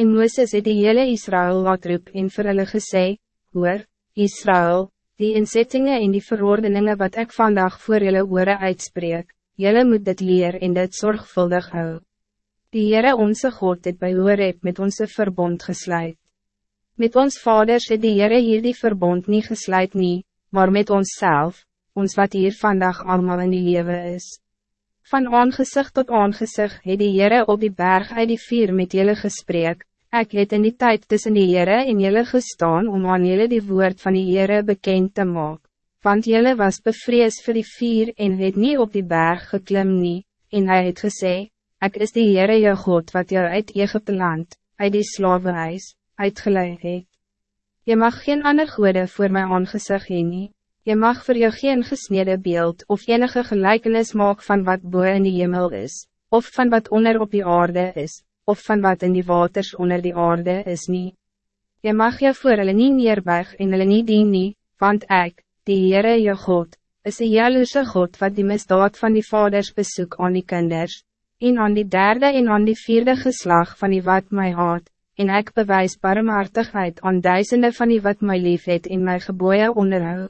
En Mooses het die hele Israël laat roep en vir hulle gesê, Hoor, Israël, die inzettingen en die verordeningen wat ik vandaag voor jullie oren uitspreek, jullie moet dit leer en dit zorgvuldig hou. Die Heere onze God het bij Horeb met onze verbond gesluit. Met ons vaders het die Heere hier die verbond niet gesluit nie, maar met onszelf, ons wat hier vandaag allemaal in die lewe is. Van aangezicht tot aangezicht het die Heere op die berg uit die vier met jullie gesprek, Ik het in die tijd tussen die Heere en jullie gestaan om aan jullie die woord van die Heere bekend te maken. Want jullie was bevrees voor die vier en het niet op die berg geklim nie, en hij het gesê, Ik is die Heere jou God wat jou uit Egypte land, uit die slavenhuis, uitgeleid het. Je mag geen ander goede voor mij aangezicht heen nie. Je mag voor jou geen gesneden beeld of enige gelijkenis maken van wat boven in die hemel is, of van wat onder op die aarde is, of van wat in die waters onder die aarde is niet. Je mag je voor hulle nie neerbuig en hulle nie dien nie, want ik, die Heere je God, is een jaloerse God wat die misdaad van die vaders bezoek aan die kinders, en aan die derde en aan die vierde geslag van die wat mij haat, en ik bewijs barmhartigheid aan duizenden van die wat mij lief het in mijn geboeien onderhou.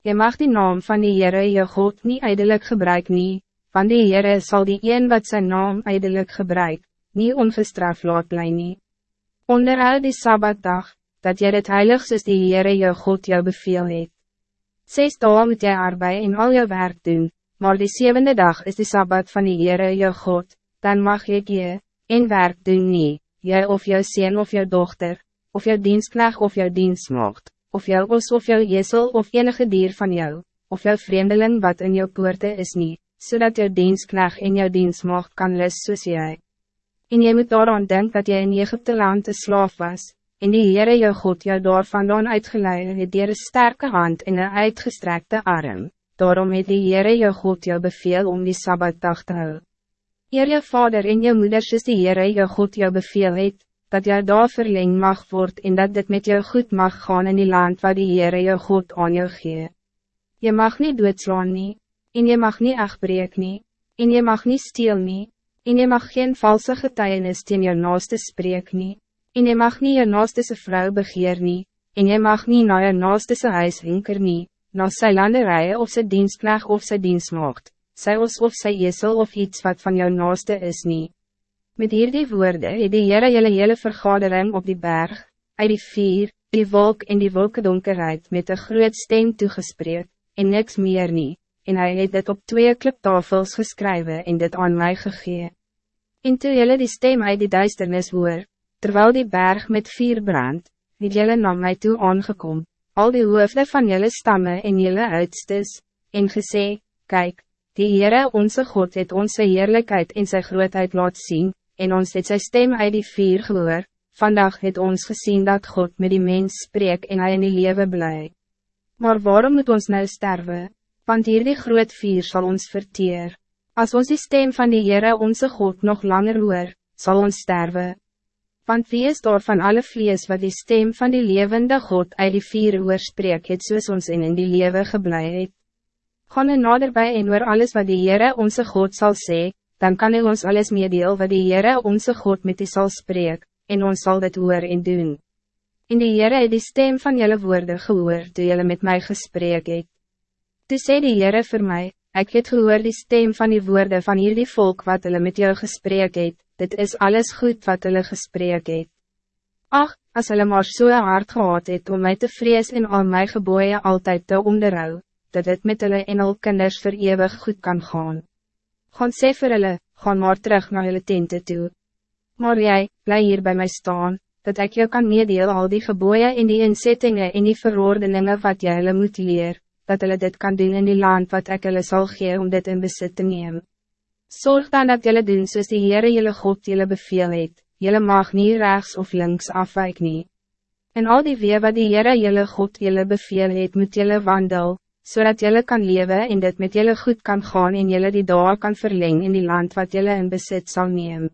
Je mag die naam van die Heere je God niet eindelijk gebruiken, nie, want die Heere zal die een wat zijn naam eindelijk gebruikt, niet ongestraf laat bly nie. Onderhoud die Sabbatdag, dat jy het heiligst is die Heere jou God jou beveel het. Zes dagen moet jy arbeid en al jou werk doen, maar die zevende dag is die Sabbat van die Heere jou God, dan mag jy je, en werk doen nie, jy of jou sien of jou dochter, of jou dienstknecht of jou dienstmocht, of jou os of jou jesel of enige dier van jou, of jou vreemdeling wat in jou poorte is niet, zodat jou dienstknecht en jou dienstmocht kan les soos jy. En jy moet daaraan denken dat jy in Egypte land een slaaf was, en die Heere jou God jou daar vandaan uitgeleid het dier een sterke hand en een uitgestrekte arm, daarom het die Heere jou God jou beveel om die Sabbatdag te hou. Eer jou vader en jou moeder soos die Heere jou God jou beveel het, dat jou daar verleng mag word en dat dit met jou goed mag gaan in die land waar die Heere jou God aan jou gee. Je mag niet doodslaan nie, en je mag niet afbreek nie, en je mag niet steel nie, en je mag geen valse getuienis teen jou naaste spreek nie, en je mag niet je naaste se vrou begeer nie, en je mag niet na je naaste se huis winker nie, na sy landerij of sy dienstknecht of sy dienstmaagd, sy os of sy esel of iets wat van jou naaste is nie. Met hierdie woorde het die Heere jylle hele vergadering op die berg, uit die vier, die wolk en die wolkedonkerheid met een groot stem toegespreek, en niks meer nie, en hij het dit op twee kliptafels geschreven en dit aan mij gegee. En toe jylle die stem uit die duisternis hoor, terwijl die berg met vier brand, het jylle na my toe aangekom, al die hoofde van jylle stammen en jylle uitstes, en gesê, kijk, die Heere onze God het onze heerlijkheid en zijn grootheid laat zien, en ons het sy stem uit die vier gehoor, vandaag het ons gezien dat God met die mens spreek en hij in die lewe bly. Maar waarom moet ons nou sterven? Want hier die groot vier zal ons verteer. Als ons die stem van die Heere onze God nog langer hoor, zal ons sterven. Want wie is daar van alle vlees wat die stem van die levende God uit die vier oor spreek het soos ons in, in die lewe geblei het? Gaan er naderbij en oor alles wat die Heere onze God zal sê, dan kan hij ons alles meedeel wat die Heere onze God met die zal spreek, en ons zal dit hoor en doen. In die Heere het die stem van jullie woorden gehoor, toe jullie met mij gesprek het. Toe sê die Heere vir my, ek het gehoor die stem van die woorden van hierdie volk wat hulle met jou gesprek het, dit is alles goed wat hulle gesprek het. Ach, as hulle maar so hard gehad het om mij te vrees en al my geboeien altijd te onderhou, dat het met hulle en al kinders vir eeuwig goed kan gaan. Gaan sê vir hulle, gaan maar terug naar hulle tente toe. Maar jij, bly hier bij mij staan, dat ik jou kan meedeel al die geboeien en die inzettingen en die verordeningen wat jy hulle moet leer, dat hulle dit kan doen in die land wat ek hulle sal gee om dit in besit te neem. Zorg dan dat julle doen soos die Heere julle God julle beveel het, julle mag niet rechts of links afwijk nie. En al die wee wat die Heere julle God julle beveel het, moet julle wandel, zodat so julle kan leven en dit met julle goed kan gaan en julle die dag kan verlengen in die land wat julle in besit zal nemen.